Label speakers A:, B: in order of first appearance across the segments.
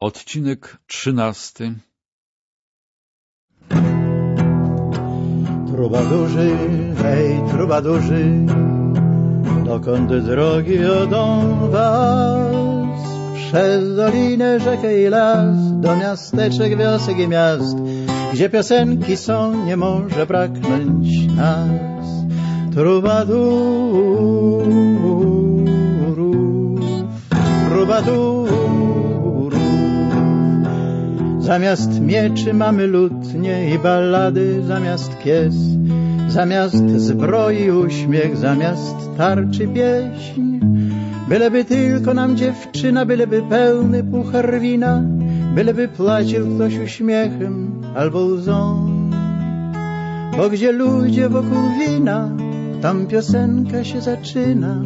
A: Odcinek trzynasty
B: Trubadurzy, hej, trubadurzy, dokąd drogi odą was? Przez dolinę, rzekę i las, do miasteczek, wiosek i miast, gdzie piosenki są, nie może braknąć nas. Trubadurów, trubadurów, Zamiast mieczy mamy lutnie i ballady, zamiast kies, zamiast zbroi uśmiech, zamiast tarczy pieśń. Byleby tylko nam dziewczyna, byleby pełny puchar wina, byleby płacił ktoś uśmiechem albo łzą. Bo gdzie ludzie wokół wina, tam piosenka się zaczyna,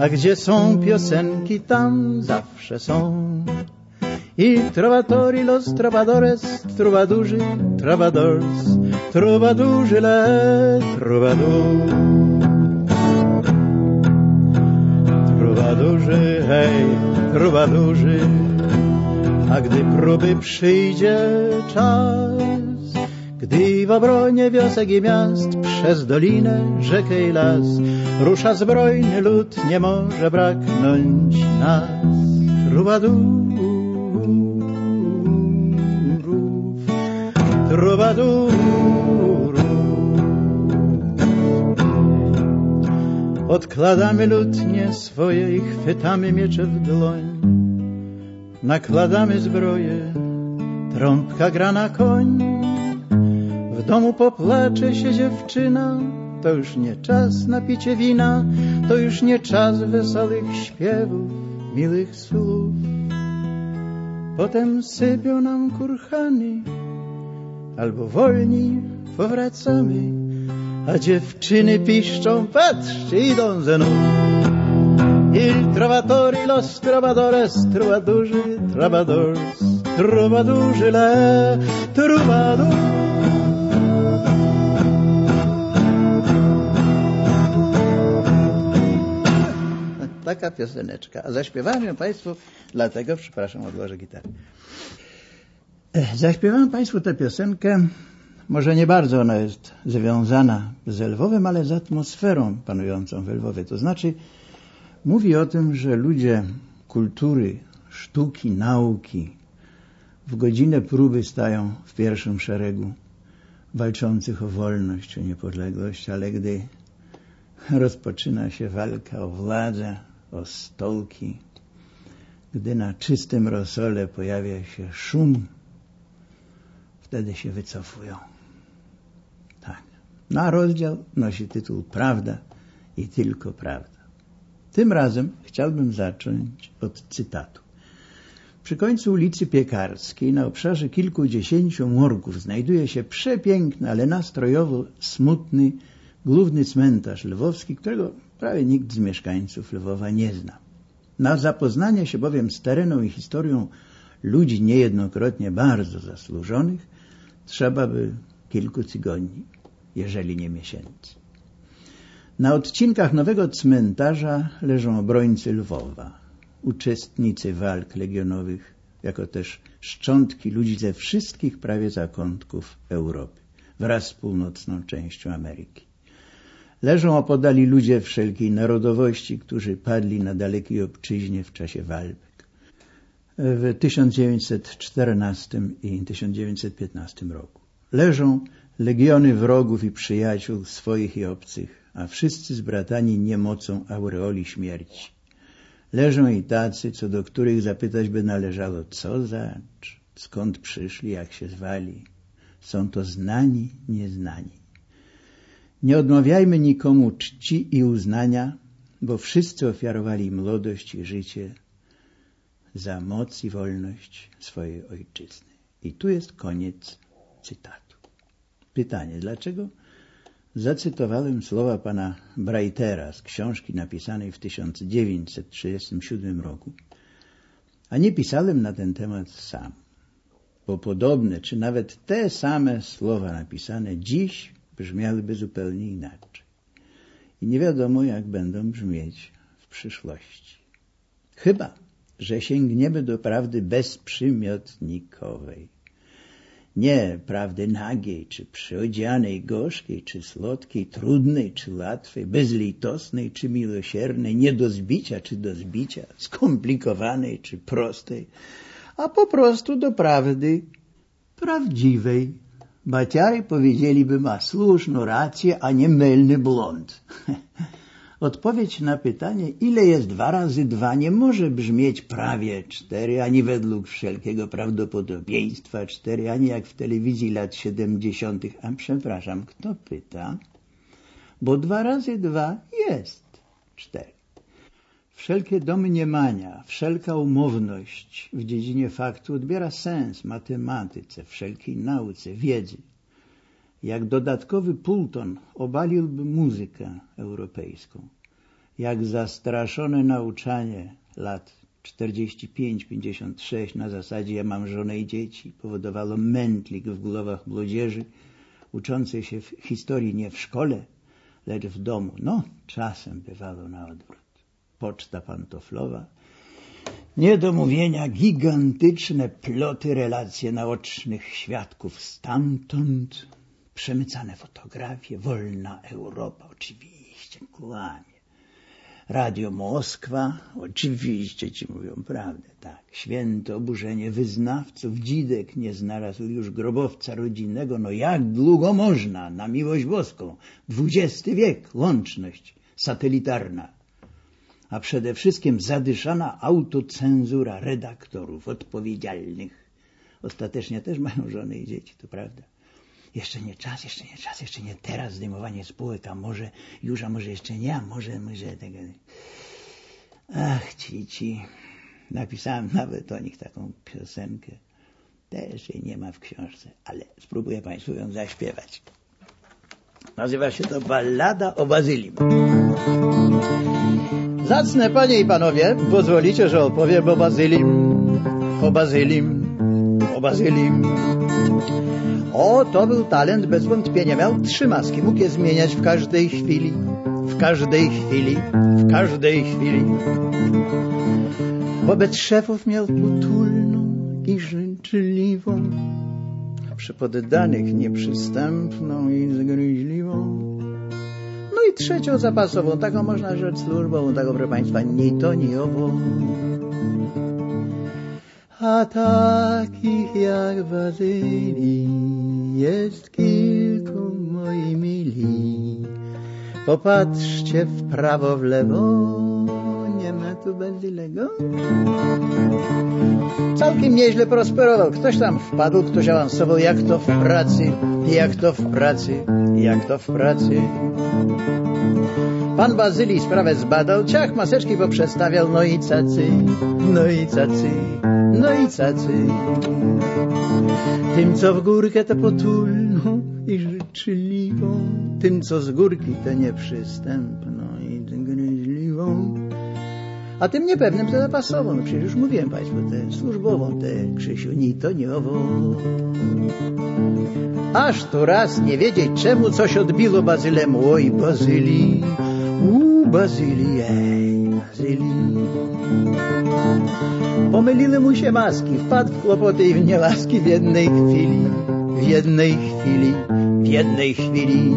B: a gdzie są piosenki, tam zawsze są. I trovatori los trovadores, trovadurzy, trovadors, trovadurzy le trovadur. Trovadurzy, hej, trovadurzy, a gdy próby przyjdzie czas, gdy w obronie wiosek i miast przez dolinę, rzekę i las rusza zbrojny lud, nie może braknąć nas. Trovadur. Trubadurów. Odkładamy lutnie swoje i chwytamy miecze w dłoń. Nakładamy zbroję, trąbka gra na koń. W domu poplacze się dziewczyna, to już nie czas na picie wina, to już nie czas wesołych śpiewów, miłych słów. Potem sypią nam kurhany, albo wolni powracamy, a dziewczyny piszczą, patrzcie, idą ze mną. Il trovatori, los trovadores, trovadurzy, trovadors, trovadurzy, le, trovadur. Taka pioseneczka. A zaśpiewałem ją Państwu, dlatego, przepraszam, odłożę gitarę. Zaśpiewałem Państwu tę piosenkę, może nie bardzo ona jest związana z Lwowem, ale z atmosferą panującą w Lwowie. To znaczy mówi o tym, że ludzie kultury, sztuki, nauki w godzinę próby stają w pierwszym szeregu walczących o wolność, o niepodległość, ale gdy rozpoczyna się walka o władzę, o stołki, gdy na czystym rosole pojawia się szum wtedy się wycofują. Tak. No a rozdział nosi tytuł Prawda i tylko prawda. Tym razem chciałbym zacząć od cytatu. Przy końcu ulicy Piekarskiej na obszarze kilkudziesięciu morgów znajduje się przepiękny, ale nastrojowo smutny główny cmentarz lwowski, którego prawie nikt z mieszkańców Lwowa nie zna. Na zapoznanie się bowiem z tereną i historią ludzi niejednokrotnie bardzo zasłużonych trzeba by kilku tygodni, jeżeli nie miesięcy. Na odcinkach nowego cmentarza leżą obrońcy Lwowa, uczestnicy walk legionowych, jako też szczątki ludzi ze wszystkich prawie zakątków Europy, wraz z północną częścią Ameryki. Leżą opodali ludzie wszelkiej narodowości, którzy padli na dalekiej obczyźnie w czasie walk w 1914 i 1915 roku. Leżą legiony wrogów i przyjaciół swoich i obcych, a wszyscy zbratani niemocą aureoli śmierci. Leżą i tacy, co do których zapytać by należało, co za, skąd przyszli, jak się zwali. Są to znani, nieznani. Nie odmawiajmy nikomu czci i uznania, bo wszyscy ofiarowali młodość i życie za moc i wolność swojej ojczyzny. I tu jest koniec cytatu. Pytanie, dlaczego zacytowałem słowa pana Breitera z książki napisanej w 1937 roku, a nie pisałem na ten temat sam, bo podobne, czy nawet te same słowa napisane dziś brzmiałyby zupełnie inaczej. I nie wiadomo, jak będą brzmieć w przyszłości. Chyba, że sięgniemy do prawdy bezprzymiotnikowej. Nie prawdy nagiej, czy przyodzianej, gorzkiej, czy słodkiej, trudnej, czy łatwej, bezlitosnej, czy miłosiernej, nie do zbicia, czy do zbicia, skomplikowanej, czy prostej, a po prostu do prawdy prawdziwej. Baciary powiedzieliby ma słuszną rację, a nie mylny błąd. Odpowiedź na pytanie, ile jest dwa razy dwa, nie może brzmieć prawie cztery, ani według wszelkiego prawdopodobieństwa cztery, ani jak w telewizji lat siedemdziesiątych. A przepraszam, kto pyta? Bo dwa razy dwa jest cztery. Wszelkie domniemania, wszelka umowność w dziedzinie faktu odbiera sens matematyce, wszelkiej nauce, wiedzy. Jak dodatkowy pulton obaliłby muzykę europejską. Jak zastraszone nauczanie lat 45-56 na zasadzie ja mam żonę i dzieci powodowało mętlik w głowach młodzieży uczącej się w historii nie w szkole, lecz w domu. No, czasem bywało na odwrót. Poczta pantoflowa, niedomówienia, gigantyczne ploty, relacje naocznych świadków stamtąd, przemycane fotografie, wolna Europa, oczywiście, kłamie. Radio Moskwa, oczywiście ci mówią prawdę, tak. Święte oburzenie wyznawców, dzidek nie znalazł już grobowca rodzinnego, no jak długo można, na miłość boską. XX wiek, łączność satelitarna. A przede wszystkim zadyszana autocenzura redaktorów odpowiedzialnych. Ostatecznie też mają żony i dzieci, to prawda. Jeszcze nie czas, jeszcze nie czas, jeszcze nie teraz zdejmowanie spółek, a może już, a może jeszcze nie, a może, może tego. Ach, ci, ci. Napisałem nawet o nich taką piosenkę. Też jej nie ma w książce, ale spróbuję Państwu ją zaśpiewać. Nazywa się to Ballada o Bazylim. Zacne panie i panowie, pozwolicie, że opowiem o Bazylim, o Bazylim, o Bazylim. O, to był talent bez wątpienia. Miał trzy maski, mógł je zmieniać w każdej chwili. W każdej chwili, w każdej chwili. Wobec szefów miał potulną i życzliwą, a przy poddanych nieprzystępną i zgryźliwą. No i trzecią zapasową, taką można rzec służbową, taką, proszę Państwa, ni to, ni owo. A takich jak Bazylii jest kilku moi mili. Popatrzcie w prawo, w lewo, nie ma tu Bazylego. Całkiem nieźle prosperował. Ktoś tam wpadł, ktoś awansował, jak to w pracy, jak to w pracy, jak to w pracy. Pan Bazylii sprawę zbadał, ciach maseczki poprzestawiał, no i cacy, no i cacy, no i cacy. Tym, co w górkę, to potulną i życzliwą, tym, co z górki, to nieprzystępną i gryźliwą, a tym niepewnym to zapasową. No przecież już mówiłem Państwu, tę służbową, tę Krzysiu, ni to, nie owo. Aż tu raz nie wiedzieć czemu coś odbiło Bazylemu. Oj, Bazylii, u Bazylii, ej, Bazylii. Pomyliły mu się maski, wpadł w kłopoty i w niełaski w jednej chwili, w jednej chwili, w jednej chwili.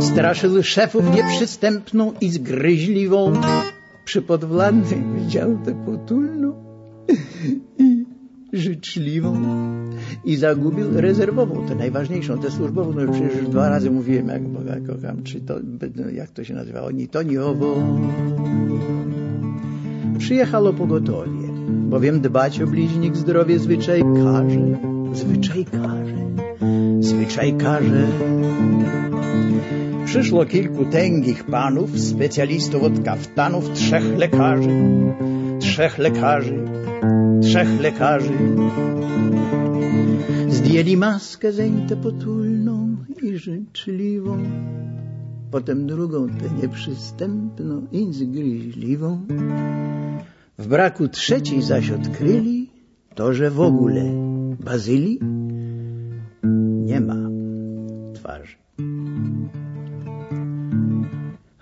B: Straszył szefów nieprzystępną i zgryźliwą. Przy podwładnej widział tę potulną życzliwą i zagubił rezerwową, tę najważniejszą, tę służbową. No przecież już dwa razy mówiłem, jak Boga kocham, czy to, jak to się nazywało, ni to, ni owo. Przyjechało pogotowie, bowiem dbać o bliźnik zdrowie zwyczaj każe, zwyczaj każe, zwyczaj każe. Przyszło kilku tęgich panów, specjalistów od kaftanów, trzech lekarzy, trzech lekarzy, trzech lekarzy. Zdjęli maskę zętę potulną i życzliwą, potem drugą tę nieprzystępną i zgryźliwą. W braku trzeciej zaś odkryli to, że w ogóle Bazylii nie ma twarzy.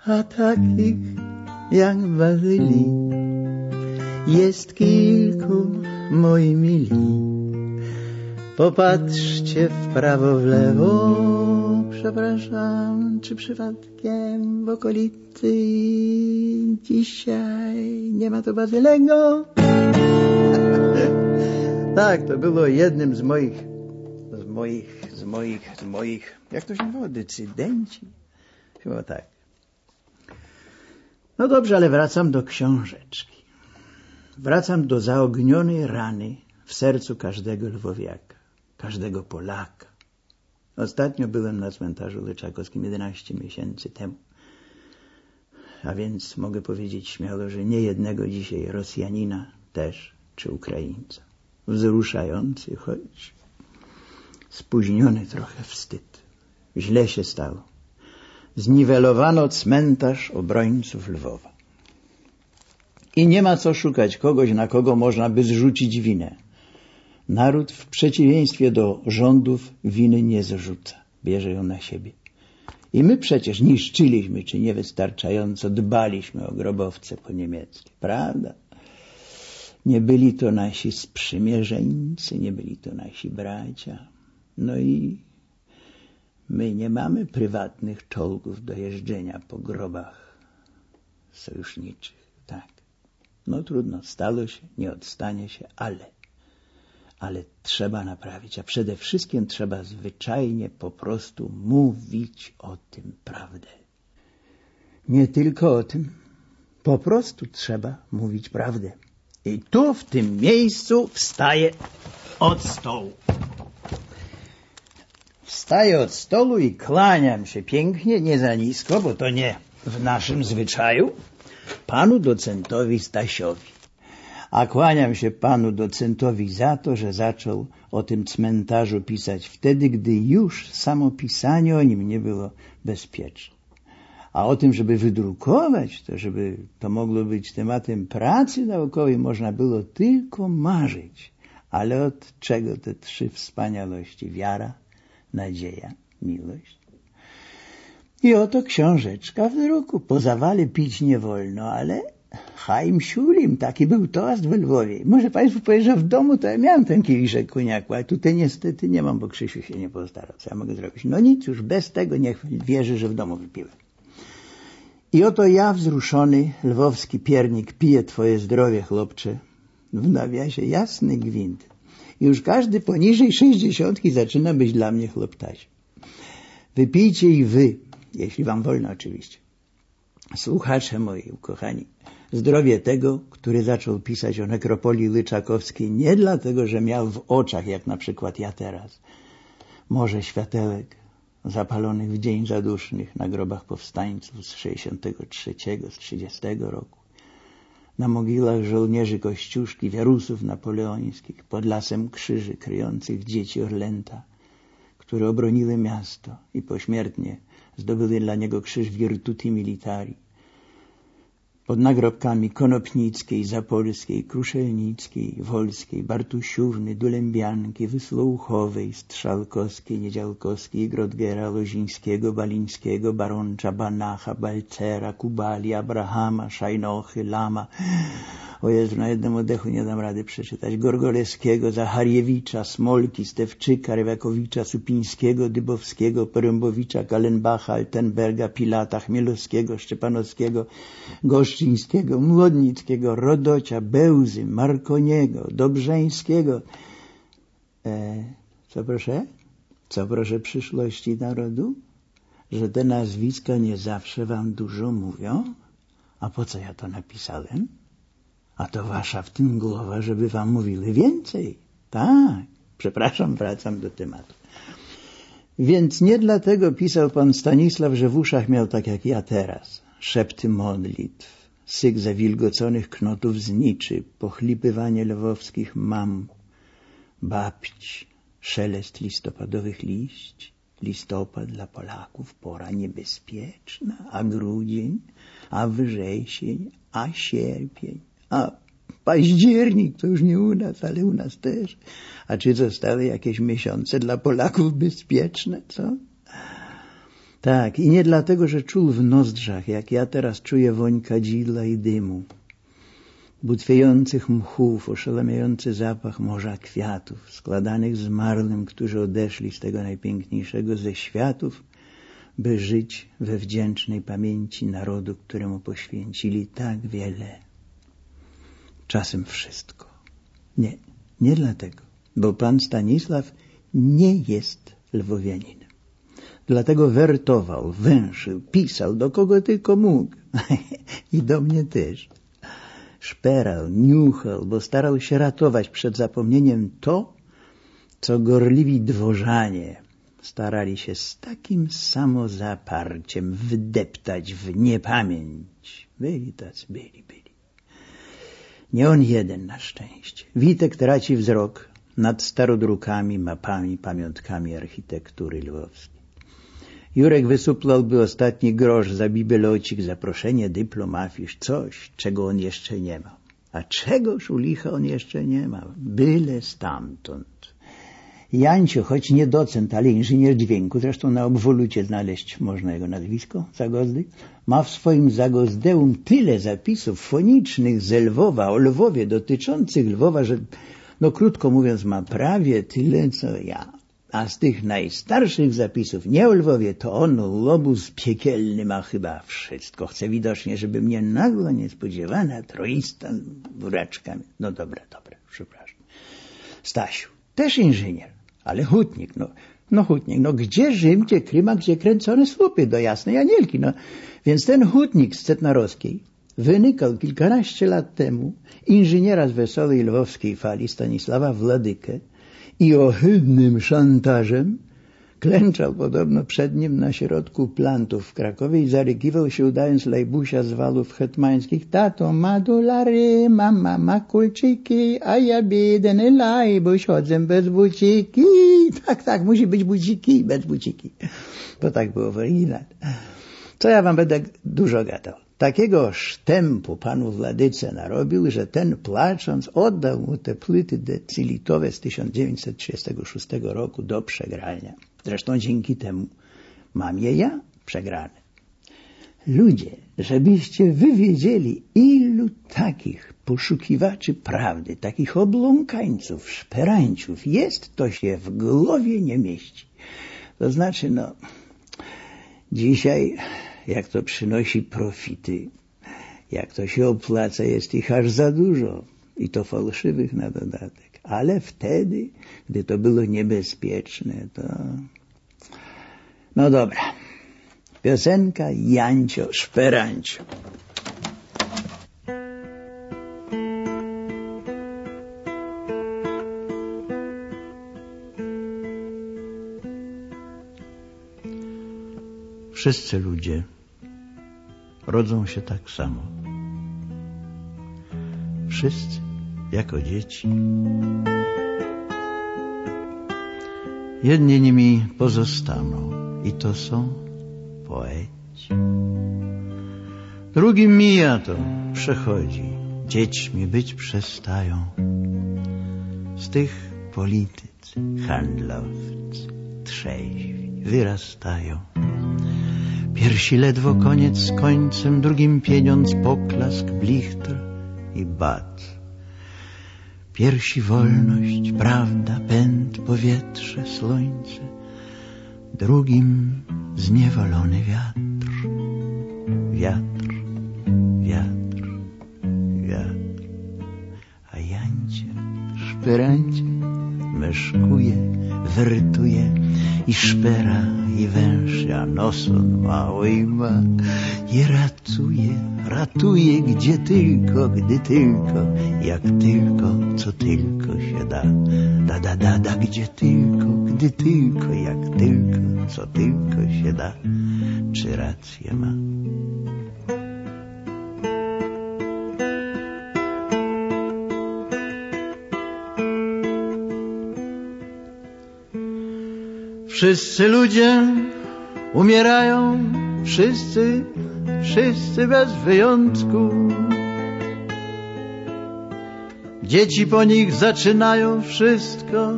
B: A takich jak Bazylii jest kilku, moi mili. Popatrzcie w prawo, w lewo, przepraszam, czy przypadkiem w okolicy dzisiaj nie ma to Bazylego? tak, to było jednym z moich, z moich, z moich, z moich, jak to się nazywa, decydenci? Chyba tak. No dobrze, ale wracam do książeczki. Wracam do zaognionej rany w sercu każdego lwowiaka, każdego Polaka. Ostatnio byłem na cmentarzu Lyczakowskim 11 miesięcy temu. A więc mogę powiedzieć śmiało, że nie jednego dzisiaj Rosjanina też, czy Ukraińca. Wzruszający, choć spóźniony trochę wstyd. Źle się stało zniwelowano cmentarz obrońców Lwowa. I nie ma co szukać kogoś, na kogo można by zrzucić winę. Naród w przeciwieństwie do rządów winy nie zrzuca, bierze ją na siebie. I my przecież niszczyliśmy, czy niewystarczająco dbaliśmy o grobowce po niemieckie, prawda? Nie byli to nasi sprzymierzeńcy, nie byli to nasi bracia. No i My nie mamy prywatnych czołgów do jeżdżenia po grobach sojuszniczych. Tak. No trudno, stało się, nie odstanie się, ale, ale trzeba naprawić, a przede wszystkim trzeba zwyczajnie po prostu mówić o tym prawdę. Nie tylko o tym, po prostu trzeba mówić prawdę. I tu w tym miejscu wstaje od stołu. Wstaję od stołu i kłaniam się pięknie, nie za nisko, bo to nie w naszym zwyczaju, panu docentowi Stasiowi. A kłaniam się panu docentowi za to, że zaczął o tym cmentarzu pisać wtedy, gdy już samo pisanie o nim nie było bezpieczne. A o tym, żeby wydrukować to, żeby to mogło być tematem pracy naukowej, można było tylko marzyć. Ale od czego te trzy wspaniałości? Wiara, nadzieja, miłość. I oto książeczka w druku. Po zawale pić nie wolno, ale Chaim Siulim, taki był toast w Lwowie. Może Państwu powiem, że w domu to ja miałem ten kieliszek koniaku, ale tutaj niestety nie mam, bo Krzysiu się nie postarał. Co ja mogę zrobić? No nic, już bez tego niech wierzy, że w domu wypiłem. I oto ja wzruszony, lwowski piernik, piję twoje zdrowie, chłopcze. W nawiasie jasny gwint. Już każdy poniżej sześćdziesiątki zaczyna być dla mnie chloptaś. Wypijcie i wy, jeśli wam wolno oczywiście. Słuchacze moi ukochani, zdrowie tego, który zaczął pisać o nekropolii Lyczakowskiej nie dlatego, że miał w oczach, jak na przykład ja teraz, morze światełek zapalonych w dzień zadusznych na grobach powstańców z 63, z 30 roku, na mogiłach żołnierzy Kościuszki, wiarusów napoleońskich, pod lasem krzyży kryjących dzieci Orlęta, które obroniły miasto i pośmiertnie zdobyły dla niego krzyż Virtuti Militari pod nagrobkami Konopnickiej, Zapolskiej, Kruszelnickiej, Wolskiej, Bartusiówny, Dulębianki, Wyslouchowej, Strzałkowskiej, Niedziałkowskiej, Grodgera, Lozińskiego, Balińskiego, Baroncza, Banacha, Balcera, Kubali, Abrahama, Szajnochy, Lama. O Jezu, na jednym oddechu nie dam rady przeczytać. Gorgolewskiego, Zachariewicza, Smolki, Stewczyka, Rewiakowicza, Supińskiego, Dybowskiego, Porębowicza, Kalenbacha, Altenberga, Pilata, Chmielowskiego, Szczepanowskiego, Gosz Olsztyńskiego, Młodnickiego, Rodocia, Bełzy, Markoniego, Dobrzeńskiego. E, co proszę? Co proszę przyszłości narodu? Że te nazwiska nie zawsze wam dużo mówią? A po co ja to napisałem? A to wasza w tym głowa, żeby wam mówiły więcej. Tak, przepraszam, wracam do tematu. Więc nie dlatego pisał pan Stanisław, że w uszach miał tak jak ja teraz szepty modlitw, syk zawilgoconych knotów zniczy, pochlipywanie lwowskich mam, babć, szelest listopadowych liść, listopad dla Polaków pora niebezpieczna, a grudzień, a wrzesień, a sierpień, a październik to już nie u nas, ale u nas też. A czy zostały jakieś miesiące dla Polaków bezpieczne, co? Tak, i nie dlatego, że czuł w nozdrzach, jak ja teraz czuję woń kadzidła i dymu. butwiejących mchów, oszałamiający zapach morza kwiatów, składanych zmarłym, którzy odeszli z tego najpiękniejszego ze światów, by żyć we wdzięcznej pamięci narodu, któremu poświęcili tak wiele. Czasem wszystko. Nie, nie dlatego, bo pan Stanisław nie jest lwowianinem. Dlatego wertował, węszył, pisał do kogo tylko mógł. I do mnie też. Szperał, niuchał, bo starał się ratować przed zapomnieniem to, co gorliwi dworzanie starali się z takim samozaparciem wdeptać w niepamięć. Byli tacy, byli, byli. Nie on jeden na szczęście. Witek traci wzrok nad starodrukami, mapami, pamiątkami architektury lwowskiej. Jurek wysuplałby ostatni grosz za bibelocik, zaproszenie, dyplom, afisz, coś, czego on jeszcze nie ma. A czegoż u licha on jeszcze nie ma? Byle stamtąd. Jancio, choć nie docent, ale inżynier dźwięku, zresztą na obwolucie znaleźć można jego nazwisko, Zagozdy, ma w swoim Zagozdeum tyle zapisów fonicznych z Lwowa, o Lwowie, dotyczących Lwowa, że, no krótko mówiąc, ma prawie tyle, co ja. A z tych najstarszych zapisów, nie o Lwowie, to on, łobuz piekielny, ma chyba wszystko. Chce widocznie, żeby mnie nagła, niespodziewana, troista buraczkami. No dobra, dobra, przepraszam. Stasiu, też inżynier, ale hutnik, no, no hutnik, no gdzie Rzym, gdzie Kryma, gdzie kręcone słupy do jasnej Anielki, no. Więc ten hutnik z Cetnarowskiej wynykał kilkanaście lat temu inżyniera z wesołej lwowskiej fali Stanisława Władykę i ohydnym szantażem klęczał podobno przed nim na środku plantów w Krakowie i zarykiwał się udając lejbusia z walów hetmańskich. Tato ma dolary, mama ma kulczyki, a ja biedny lajbuś chodzę bez buciki. Tak, tak, musi być buciki bez buciki. Bo tak było w oryginale. Co ja wam będę dużo gadał. Takiego sztempu panu Władyce narobił, że ten płacząc oddał mu te płyty decylitowe z 1936 roku do przegrania. Zresztą dzięki temu mam je ja przegrane. Ludzie, żebyście wy wiedzieli, ilu takich poszukiwaczy prawdy, takich obląkańców, szperańców jest, to się w głowie nie mieści. To znaczy, no, dzisiaj, jak to przynosi profity, jak to się opłaca, jest ich aż za dużo i to fałszywych na dodatek. Ale wtedy, gdy to było niebezpieczne, to... No dobra. Piosenka Jancio Szperancio. Wszyscy ludzie rodzą się tak samo. Wszyscy jako dzieci. Jedni nimi pozostaną i to są poeci. Drugim mija to, przechodzi, dziećmi być przestają. Z tych politycy, handlowcy, trzeźwi wyrastają. Piersi ledwo koniec z końcem, drugim pieniądz, poklask, blichtr i bat. Piersi wolność, prawda, pęd, powietrze, słońce, drugim zniewolony wiatr. Wiatr, wiatr, wiatr. A Jancie, szperancie, meszkuje, wertuje i szpera i węży, a noson mały ma i ratuje, ratuje gdzie tylko, gdy tylko, jak tylko, co tylko się da. Da, da, da, da, gdzie tylko, gdy tylko, jak tylko, co tylko się da. Czy rację ma? Wszyscy ludzie umierają, wszyscy, wszyscy bez wyjątku. Dzieci po nich zaczynają wszystko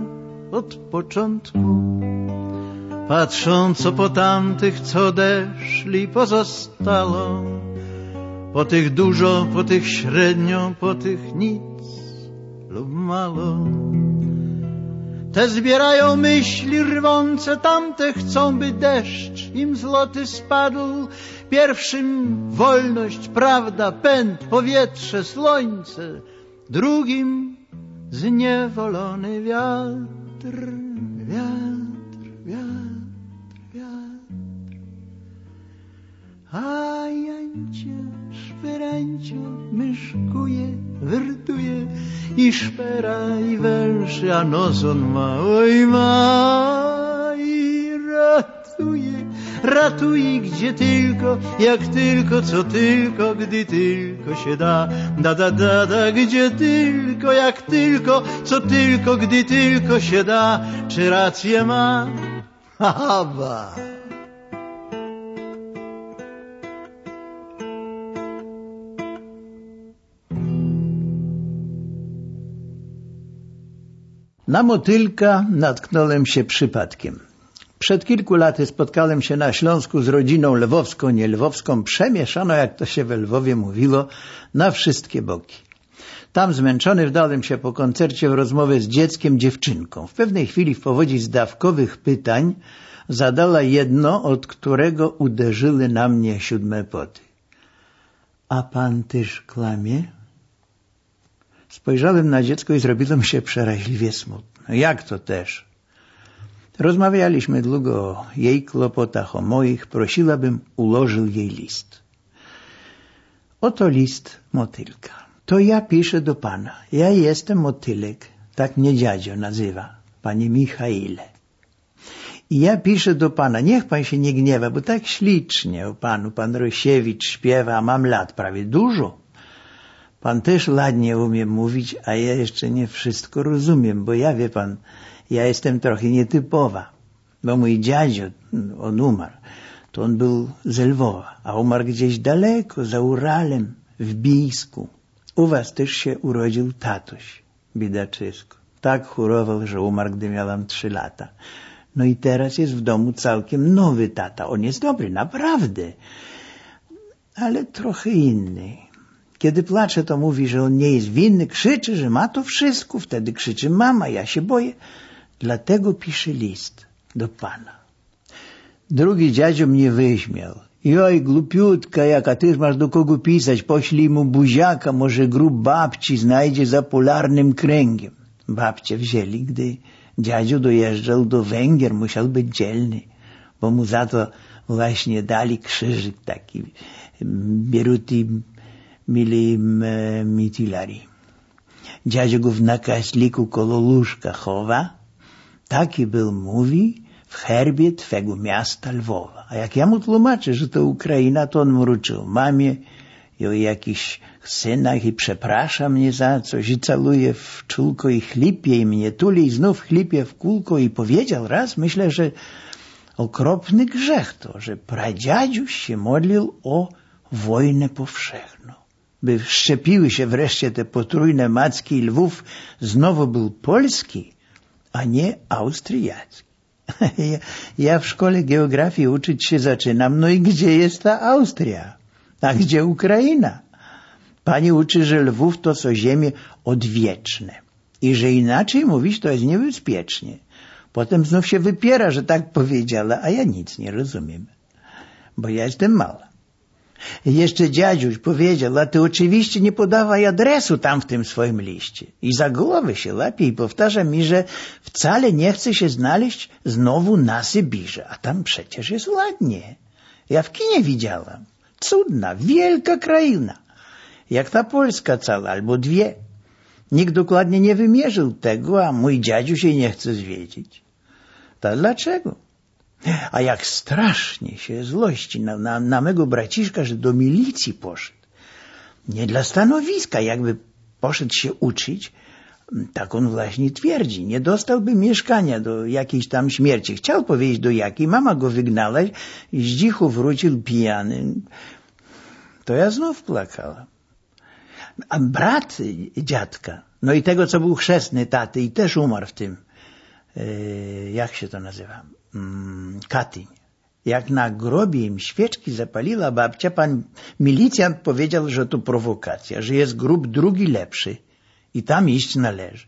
B: od początku. Patrzą, co po tamtych, co odeszli, pozostało. Po tych dużo, po tych średnio, po tych nic lub mało. Te zbierają myśli rwące, tamte chcą, by deszcz im z loty spadł. Pierwszym wolność, prawda, pęd, powietrze, słońce, drugim zniewolony wiatr, wiatr, i szpera i węszy, a nos on ma, oj ma i ratuje, ratuje gdzie tylko, jak tylko, co tylko, gdy tylko się da, da, da, da, da, gdzie tylko, jak tylko, co tylko, gdy tylko się da, czy rację ma? Ha, Na motylka natknąłem się przypadkiem. Przed kilku laty spotkałem się na Śląsku z rodziną lwowską, nie lwowską, przemieszano, jak to się we Lwowie mówiło, na wszystkie boki. Tam zmęczony wdałem się po koncercie w rozmowę z dzieckiem dziewczynką. W pewnej chwili w powodzi zdawkowych pytań zadała jedno, od którego uderzyły na mnie siódme poty. A pan też kłamie? Spojrzałem na dziecko i zrobiło mi się przeraźliwie smutno. Jak to też? Rozmawialiśmy długo o jej kłopotach, o moich. Prosiłabym, ułożył jej list. Oto list motylka. To ja piszę do pana. Ja jestem motylek. Tak mnie dziadzio nazywa. Panie Michaile. I ja piszę do pana. Niech pan się nie gniewa, bo tak ślicznie o panu pan Rosiewicz śpiewa, a mam lat prawie dużo. Pan też ładnie umie mówić, a ja jeszcze nie wszystko rozumiem, bo ja, wie pan, ja jestem trochę nietypowa. Bo mój dziadzio, on umarł, to on był z Lwowa, a umarł gdzieś daleko, za Uralem, w Bijsku. U was też się urodził tatuś, biedaczysko. Tak chorował, że umarł, gdy miałam trzy lata. No i teraz jest w domu całkiem nowy tata. On jest dobry, naprawdę. Ale trochę inny. Kiedy płacze, to mówi, że on nie jest winny, krzyczy, że ma to wszystko. Wtedy krzyczy mama, ja się boję. Dlatego pisze list do pana. Drugi dziadzio mnie wyśmiał. Joj, głupiutka jaka, ty masz do kogo pisać, poślij mu buziaka, może grób babci znajdzie za polarnym kręgiem. Babcie wzięli, gdy dziadzio dojeżdżał do Węgier, musiał być dzielny, bo mu za to właśnie dali krzyżyk taki, bieruti mili mitilari. Dziadzio go w nakaźliku koło łóżka chowa, taki był mówi w herbie twego miasta Lwowa. A jak ja mu tłumaczę, że to Ukraina, to on mruczył mamie i o jakichś synach i przeprasza mnie za coś i caluje w czulko i chlipie i mnie tuli i znów chlipie w kulko i powiedział raz, myślę, że okropny grzech to, że pradziadziuś się modlił o wojnę powszechną. By wszczepiły się wreszcie te potrójne macki Lwów znowu był polski, a nie austriacki. Ja, ja w szkole geografii uczyć się zaczynam, no i gdzie jest ta Austria? A gdzie Ukraina? Pani uczy, że Lwów to są ziemie odwieczne i że inaczej mówić to jest niebezpiecznie. Potem znów się wypiera, że tak powiedziała, a ja nic nie rozumiem, bo ja jestem mała. Jeszcze dziadziuś powiedział, a ty oczywiście nie podawaj adresu tam w tym swoim liście. I za głowę się łapie i powtarza mi, że wcale nie chce się znaleźć znowu na Sybirze, a tam przecież jest ładnie. Ja w kinie widziałam. Cudna, wielka kraina. Jak ta Polska cała, albo dwie. Nikt dokładnie nie wymierzył tego, a mój dziadziu się nie chce zwiedzić. To dlaczego? A jak strasznie się złości na, na, na mego braciszka, że do milicji poszedł. Nie dla stanowiska, jakby poszedł się uczyć, tak on właśnie twierdzi. Nie dostałby mieszkania do jakiejś tam śmierci. Chciał powiedzieć do jakiej, mama go wygnała, z dzichu wrócił pijany. To ja znów płakała. A brat dziadka, no i tego, co był chrzestny taty i też umarł w tym, yy, jak się to nazywa, Katyń. Jak na grobie im świeczki zapaliła babcia, pan milicjant powiedział, że to prowokacja, że jest grób drugi lepszy i tam iść należy.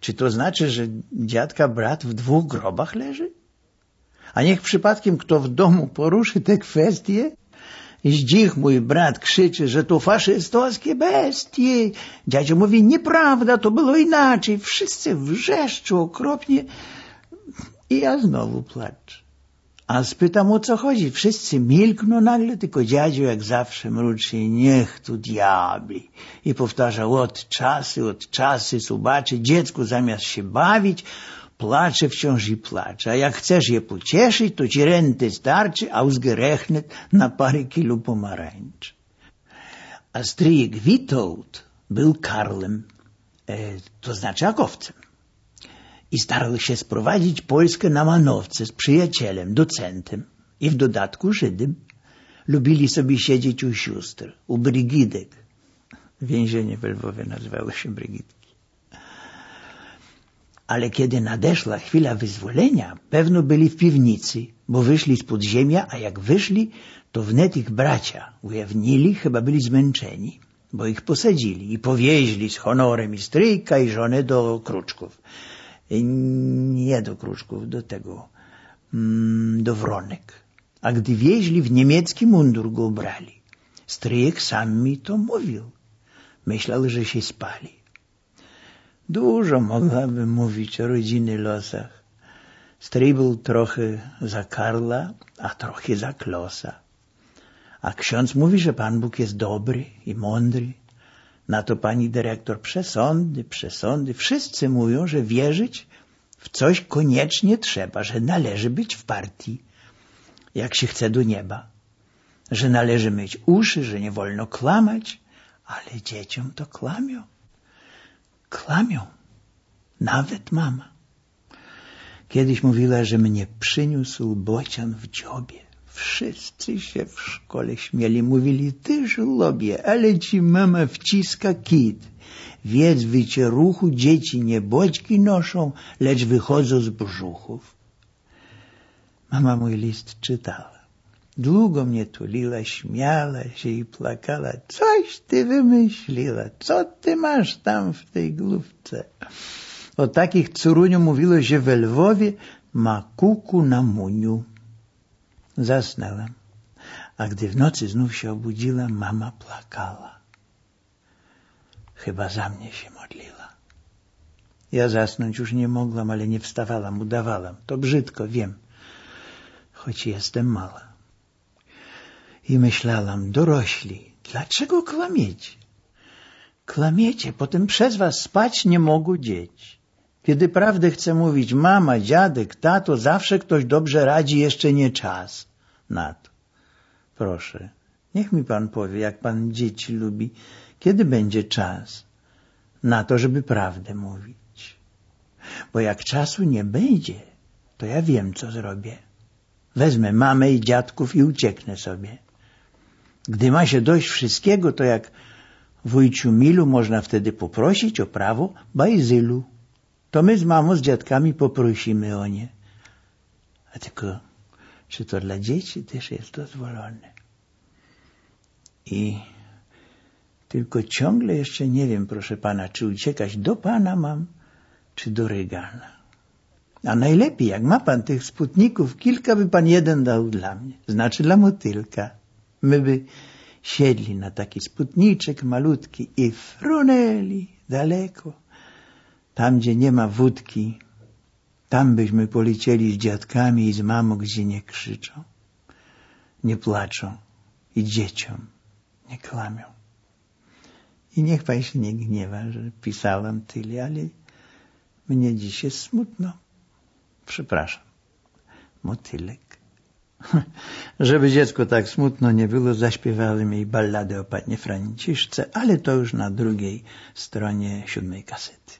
B: Czy to znaczy, że dziadka brat w dwóch grobach leży? A niech przypadkiem kto w domu poruszy te kwestie? Zdzich mój brat krzyczy, że to faszystowskie bestie. Dziadzio mówi, nieprawda, to było inaczej. Wszyscy wrzeszczą okropnie. I ja znowu płaczę. A spytam o co chodzi. Wszyscy milkną nagle, tylko dziadzio jak zawsze mruczy, niech tu diabli. I powtarza od czasy, od czasy, zobaczy, dziecku zamiast się bawić, placze wciąż i placze. A jak chcesz je pocieszyć, to ci renty starczy, a uzgerechnet na parę kilo pomarańcz. A stryjek Witold był Karlem, e, to znaczy akowcem i starał się sprowadzić Polskę na manowce z przyjacielem, docentem i w dodatku Żydem. Lubili sobie siedzieć u sióstr, u Brygidek. Więzienie w Lwowie nazywało się Brygidki. Ale kiedy nadeszła chwila wyzwolenia, pewno byli w piwnicy, bo wyszli z podziemia, a jak wyszli, to wnet ich bracia ujawnili, chyba byli zmęczeni, bo ich posadzili i powieźli z honorem i stryjka i żonę do kruczków nie do kruczków, do tego, mm, do wronek. A gdy wieźli w niemiecki mundur go ubrali. Stryjek sam mi to mówił. Myślał, że się spali. Dużo mogłabym mówić o rodziny losach. Stryj był trochę za Karla, a trochę za Klosa. A ksiądz mówi, że Pan Bóg jest dobry i mądry, na to pani dyrektor przesądy, przesądy. Wszyscy mówią, że wierzyć w coś koniecznie trzeba, że należy być w partii, jak się chce do nieba. Że należy mieć uszy, że nie wolno klamać, ale dzieciom to klamią. Klamią. Nawet mama. Kiedyś mówiła, że mnie przyniósł bocian w dziobie. Wszyscy się w szkole śmieli, mówili, ty żłobie, ale ci mama wciska kit. Wiedz wycieruchu, dzieci nie bodźki noszą, lecz wychodzą z brzuchów. Mama mój list czytała. Długo mnie tuliła, śmiała się i plakała. Coś ty wymyśliła, co ty masz tam w tej główce? O takich córuniu mówiło się we Lwowie ma kuku na muniu. Zasnęłam, a gdy w nocy znów się obudziłam, mama płakała. Chyba za mnie się modliła. Ja zasnąć już nie mogłam, ale nie wstawałam, udawałam. To brzydko, wiem, choć jestem mała. I myślałam, dorośli, dlaczego klamiecie? Klamiecie, potem przez was spać nie mogą dzieci. Kiedy prawdę chce mówić mama, dziadek, tato, zawsze ktoś dobrze radzi, jeszcze nie czas na to. Proszę, niech mi pan powie, jak pan dzieci lubi, kiedy będzie czas na to, żeby prawdę mówić. Bo jak czasu nie będzie, to ja wiem, co zrobię. Wezmę mamę i dziadków i ucieknę sobie. Gdy ma się dość wszystkiego, to jak wujciu Milu można wtedy poprosić o prawo bajzylu to my z mamą, z dziadkami poprosimy o nie. A tylko, czy to dla dzieci też jest dozwolone? I tylko ciągle jeszcze nie wiem, proszę pana, czy uciekać do pana mam, czy do Regana. A najlepiej, jak ma pan tych sputników, kilka by pan jeden dał dla mnie, znaczy dla motylka. My by siedli na taki sputniczek malutki i frunęli daleko tam, gdzie nie ma wódki, tam byśmy polecieli z dziadkami i z mamą, gdzie nie krzyczą, nie płaczą i dzieciom nie klamią. I niech pan się nie gniewa, że pisałam tyle, ale mnie dziś jest smutno. Przepraszam. Motylek. Żeby dziecko tak smutno nie było, zaśpiewałem jej balladę o Panie Franciszce, ale to już na drugiej stronie siódmej kasety.